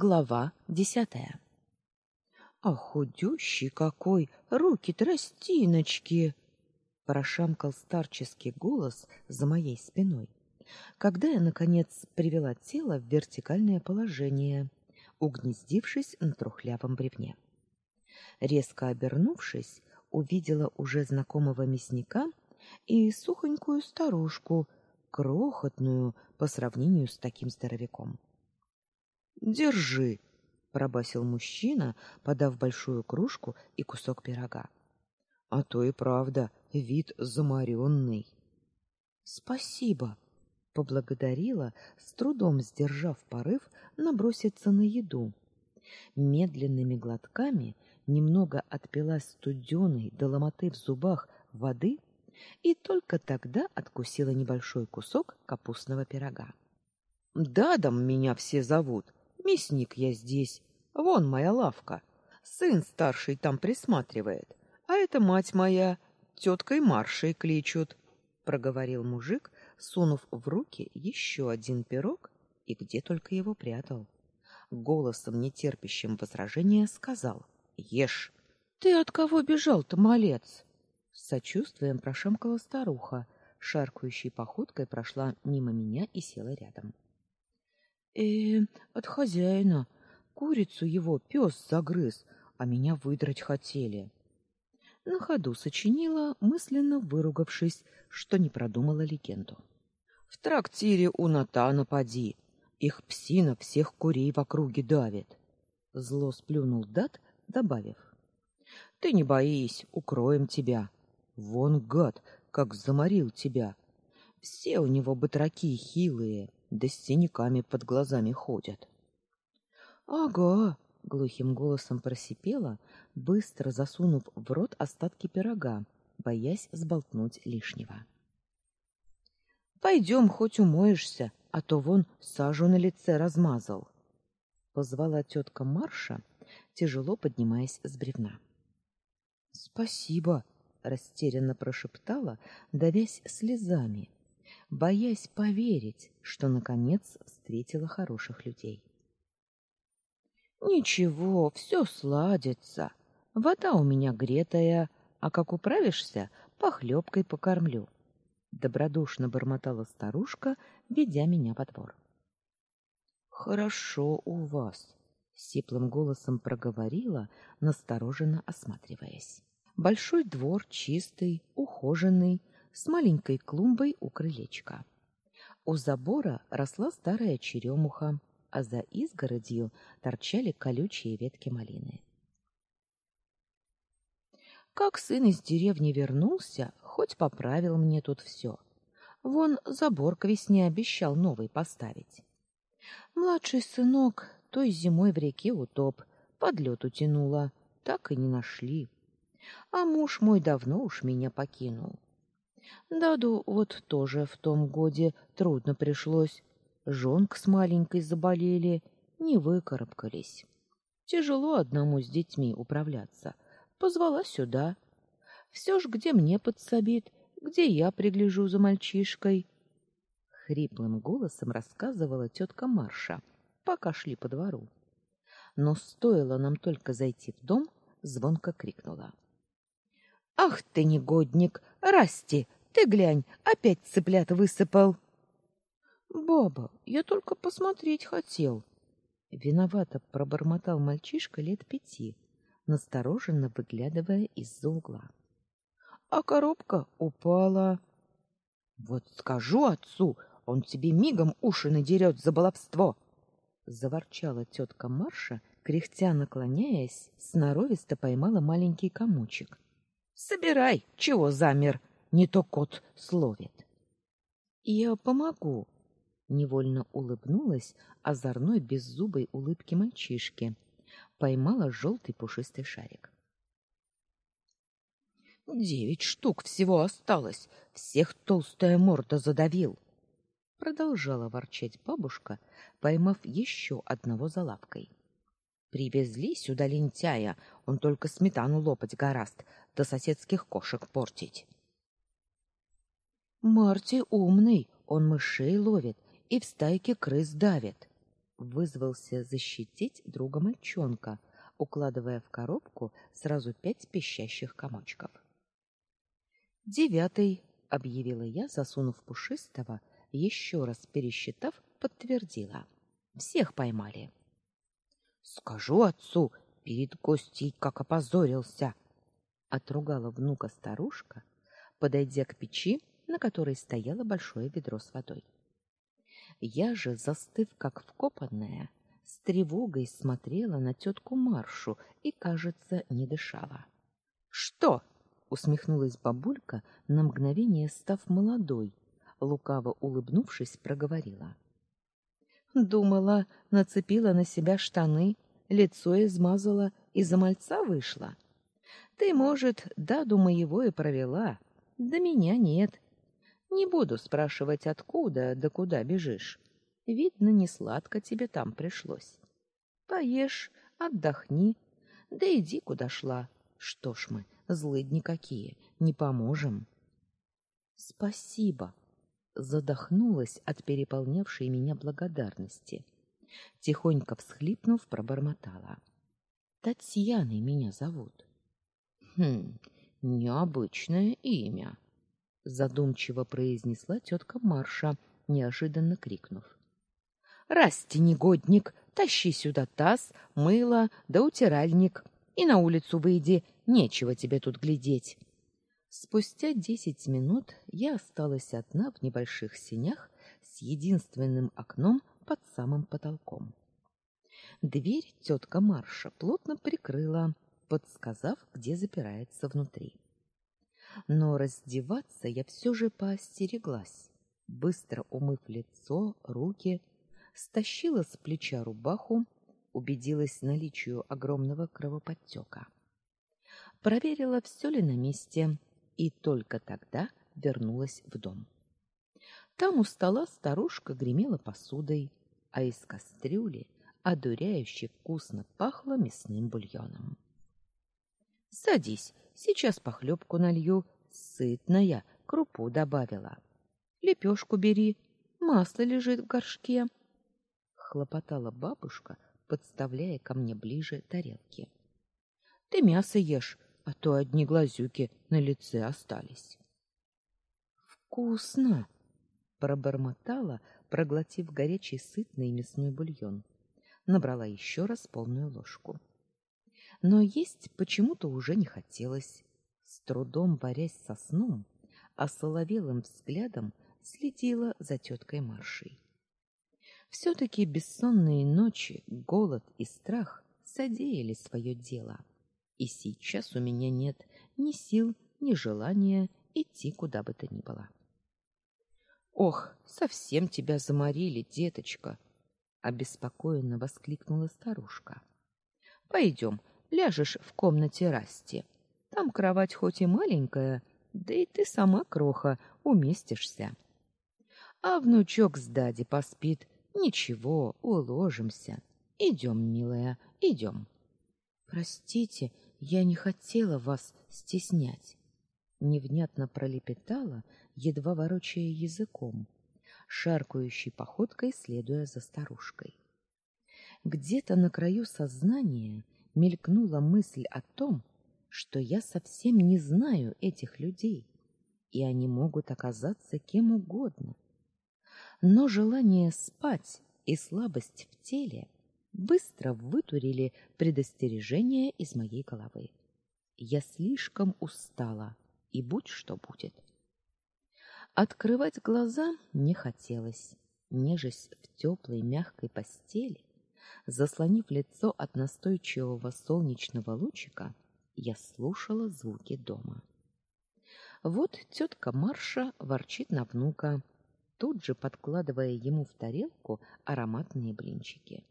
Глава десятая. А худющий какой, руки тростиночки, прошамкал старческий голос за моей спиной. Когда я наконец привела тело в вертикальное положение, угнездившись на трухлявом бревне. Резко обернувшись, увидела уже знакомого мясника и сухонькую старушку, крохотную по сравнению с таким здоровяком. Держи, пробасил мужчина, подав большую кружку и кусок пирога. А то и правда, вид заморенный. Спасибо, поблагодарила, с трудом сдержав порыв наброситься на еду. Медленными глотками немного отпила студеной до ломоты в зубах воды и только тогда откусила небольшой кусок капустного пирога. Дадом меня все зовут, Мясник я здесь. Вон моя лавка. Сын старший там присматривает. А это мать моя, теткой Маршей кличут, проговорил мужик, сунув в руки еще один пирог и где только его прятал. Голосом нетерпящим возражения сказал: "Ешь". Ты от кого бежал-то, малец? С сочувствием прошамкала старуха, шаркающей походкой прошла мимо меня и села рядом. Э, от хозяина. Курицу его пес загрыз, а меня выдрать хотели. На ходу сочинила, мысленно выругавшись, что не продумала легенду. В трактире у Натана поди. Их псина всех курей в округе давит. Зло сплюнул Дат, добавив: Ты не боись, укроем тебя. Вон гад, как заморил тебя. Все у него батраки хилые да с синяками под глазами ходят. Ага, глухим голосом просипела, быстро засунув в рот остатки пирога, боясь сболтнуть лишнего. Пойдем, хоть умоешься, а то вон сажу на лице размазал, позвала тетка Марша, тяжело поднимаясь с бревна. Спасибо, растерянно прошептала, давясь слезами боясь поверить, что наконец встретила хороших людей. Ничего, все сладится. Вода у меня гретая, а как управишься, похлебкой покормлю. Добродушно бормотала старушка, ведя меня во двор. Хорошо у вас, сиплым голосом проговорила, настороженно осматриваясь. Большой двор чистый, ухоженный, с маленькой клумбой у крылечка. У забора росла старая черемуха, а за изгородью торчали колючие ветки малины. Как сын из деревни вернулся, хоть поправил мне тут все. Вон забор к весне обещал новый поставить. Младший сынок той зимой в реке утоп, под лед утянуло, так и не нашли. А муж мой давно уж меня покинул. Даду вот тоже в том годе трудно пришлось. Жонк с маленькой заболели, не выкарабкались. Тяжело одному с детьми управляться. Позвала сюда. Все ж где мне подсобит, где я пригляжу за мальчишкой. Хриплым голосом рассказывала тетка Марша, пока шли по двору. Но стоило нам только зайти в дом, звонко крикнула: Ах ты негодник, Расти, ты глянь, опять цыплят высыпал. Баба, я только посмотреть хотел. Виновато пробормотал мальчишка лет пяти, настороженно выглядывая из-за угла. А коробка упала. Вот скажу отцу, он тебе мигом уши надерет за баловство, заворчала тетка Марша, кряхтя наклоняясь, сноровисто поймала маленький комочек. Собирай, чего замер? Не то кот словит. Я помогу. Невольно улыбнулась озорной беззубой улыбке мальчишки. Поймала желтый пушистый шарик. Девять штук всего осталось. Всех толстая морда задавил. Продолжала ворчать бабушка, поймав еще одного за лапкой. Привезли сюда лентяя, он только сметану лопать гораст, да соседских кошек портить. Марти умный, он мышей ловит и в стайке крыс давит. вызвался защитить друга мальчонка, укладывая в коробку сразу пять пищащих комочков. «Девятый», — объявила я, засунув пушистого, еще раз пересчитав, подтвердила. «Всех поймали». «Скажу отцу, перед гостей как опозорился», — отругала внука старушка, подойдя к печи, на которой стояло большое ведро с водой. Я же, застыв как вкопанная, с тревогой смотрела на тетку Маршу и, кажется, не дышала. Что? усмехнулась бабулька, на мгновение став молодой, лукаво улыбнувшись, проговорила: Думала, нацепила на себя штаны, лицо измазала и за мальца вышла. Ты, может, даду моего и провела, да меня нет. Не буду спрашивать, откуда да куда бежишь. Видно, не сладко тебе там пришлось. Поешь, отдохни, да иди куда шла. Что ж мы, злыдни какие, не поможем. Спасибо. Задохнулась от переполнявшей меня благодарности. Тихонько всхлипнув, пробормотала: Татьяной меня зовут. Хм, необычное имя, задумчиво произнесла тетка Марша, неожиданно крикнув: Расти, негодник, тащи сюда таз, мыло да утиральник и на улицу выйди, нечего тебе тут глядеть. Спустя десять минут я осталась одна в небольших сенях с единственным окном под самым потолком. Дверь тетка Марша плотно прикрыла, подсказав, где запирается внутри. Но раздеваться я все же поостереглась, быстро умыв лицо, руки, стащила с плеча рубаху, убедилась в наличии огромного кровоподтека. Проверила, все ли на месте, и только тогда вернулась в дом. Там у стола старушка гремела посудой, а из кастрюли одуряюще вкусно пахло мясным бульоном. Садись, сейчас похлебку налью, сытная, крупу добавила. Лепешку бери, масло лежит в горшке хлопотала бабушка, подставляя ко мне ближе тарелки. Ты мясо ешь, а то одни глазюки на лице остались. Вкусно, пробормотала, проглотив горячий сытный мясной бульон. Набрала еще раз полную ложку. Но есть почему-то уже не хотелось. С трудом борясь со сном, а соловелым взглядом следила за теткой Маршей все таки бессонные ночи, голод и страх содеяли свое дело. И сейчас у меня нет ни сил, ни желания идти куда бы то ни было. Ох, совсем тебя заморили, деточка, обеспокоенно воскликнула старушка. Пойдем, ляжешь в комнате Расти. Там кровать хоть и маленькая, да и ты сама кроха уместишься. А внучок с Дади поспит, Ничего, уложимся. Идем, милая, идем. Простите, я не хотела вас стеснять. Невнятно пролепетала, едва ворочая языком, шаркающей походкой следуя за старушкой. Где-то на краю сознания мелькнула мысль о том, что я совсем не знаю этих людей, и они могут оказаться кем угодно — но желание спать и слабость в теле быстро вытурили предостережение из моей головы. Я слишком устала, и будь что будет. Открывать глаза не хотелось. Нежесть в теплой мягкой постели, заслонив лицо от настойчивого солнечного лучика, я слушала звуки дома. Вот тетка Марша ворчит на внука, тут же подкладывая ему в тарелку ароматные блинчики.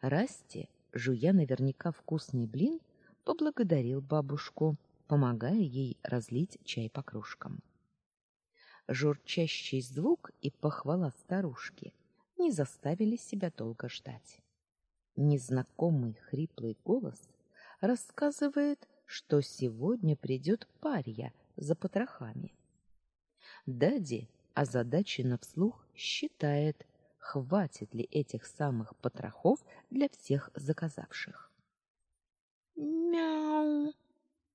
Расти, жуя наверняка вкусный блин, поблагодарил бабушку, помогая ей разлить чай по кружкам. Журчащий звук и похвала старушки не заставили себя долго ждать. Незнакомый хриплый голос рассказывает, что сегодня придет парья за потрохами. Дади озадаченно вслух считает, хватит ли этих самых потрохов для всех заказавших. Мяу!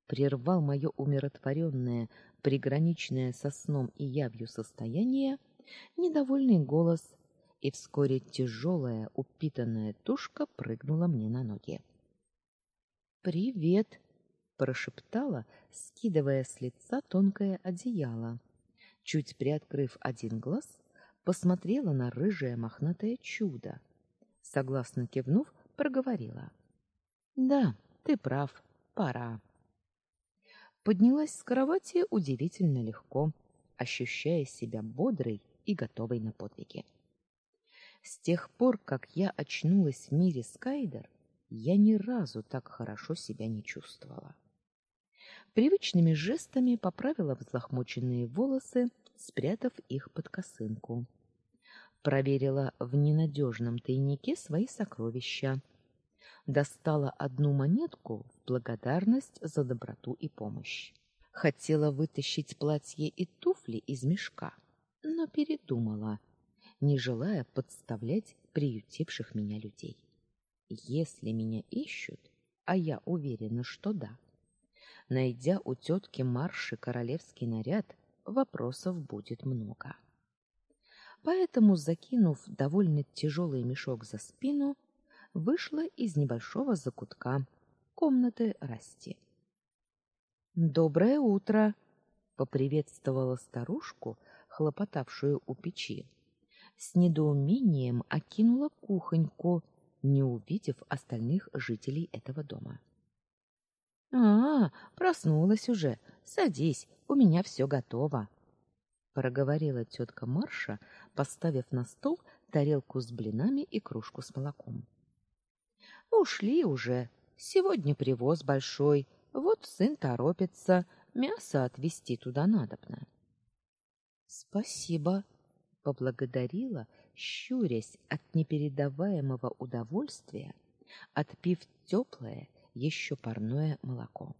Прервал мое умиротворенное, приграничное со сном и явью состояние, недовольный голос, и вскоре тяжелая упитанная тушка прыгнула мне на ноги. «Привет!» — прошептала, скидывая с лица тонкое одеяло. Чуть приоткрыв один глаз, посмотрела на рыжее мохнатое чудо. Согласно кивнув, проговорила. «Да, ты прав, пора». Поднялась с кровати удивительно легко, ощущая себя бодрой и готовой на подвиги. С тех пор, как я очнулась в мире Скайдер, я ни разу так хорошо себя не чувствовала. Привычными жестами поправила взлохмоченные волосы, спрятав их под косынку. Проверила в ненадежном тайнике свои сокровища. Достала одну монетку в благодарность за доброту и помощь. Хотела вытащить платье и туфли из мешка, но передумала, не желая подставлять приютивших меня людей. Если меня ищут, а я уверена, что да, найдя у тетки Марши королевский наряд, вопросов будет много. Поэтому, закинув довольно тяжелый мешок за спину, вышла из небольшого закутка комнаты Расти. Доброе утро, поприветствовала старушку, хлопотавшую у печи. С недоумением окинула кухоньку, не увидев остальных жителей этого дома. А, проснулась уже. Садись, у меня все готово, проговорила тетка Марша, поставив на стол тарелку с блинами и кружку с молоком. Ушли уже. Сегодня привоз большой. Вот сын торопится, мясо отвезти туда надобно. Спасибо, поблагодарила, щурясь от непередаваемого удовольствия, отпив теплое, еще парное молоко.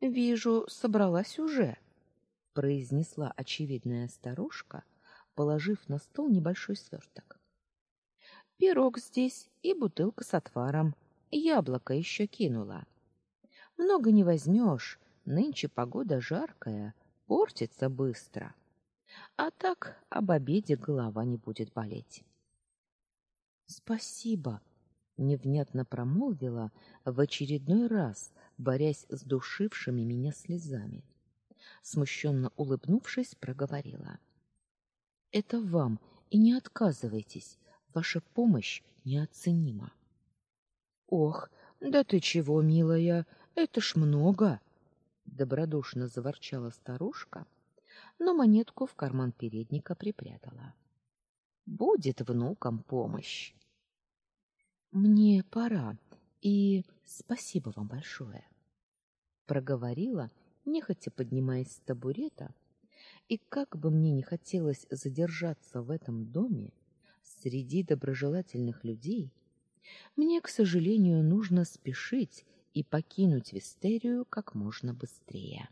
Вижу, собралась уже, произнесла очевидная старушка, положив на стол небольшой сверток. Пирог здесь и бутылка с отваром. Яблоко еще кинула. Много не возьмешь, нынче погода жаркая, портится быстро. А так об обеде голова не будет болеть. Спасибо, невнятно промолвила в очередной раз, борясь с душившими меня слезами. Смущенно улыбнувшись, проговорила: "Это вам, и не отказывайтесь. Ваша помощь неоценима". "Ох, да ты чего, милая? Это ж много", добродушно заворчала старушка, но монетку в карман передника припрятала. "Будет внукам помощь". Мне пора, и спасибо вам большое, проговорила, нехотя поднимаясь с табурета, и как бы мне не хотелось задержаться в этом доме среди доброжелательных людей, мне, к сожалению, нужно спешить и покинуть Вестерию как можно быстрее.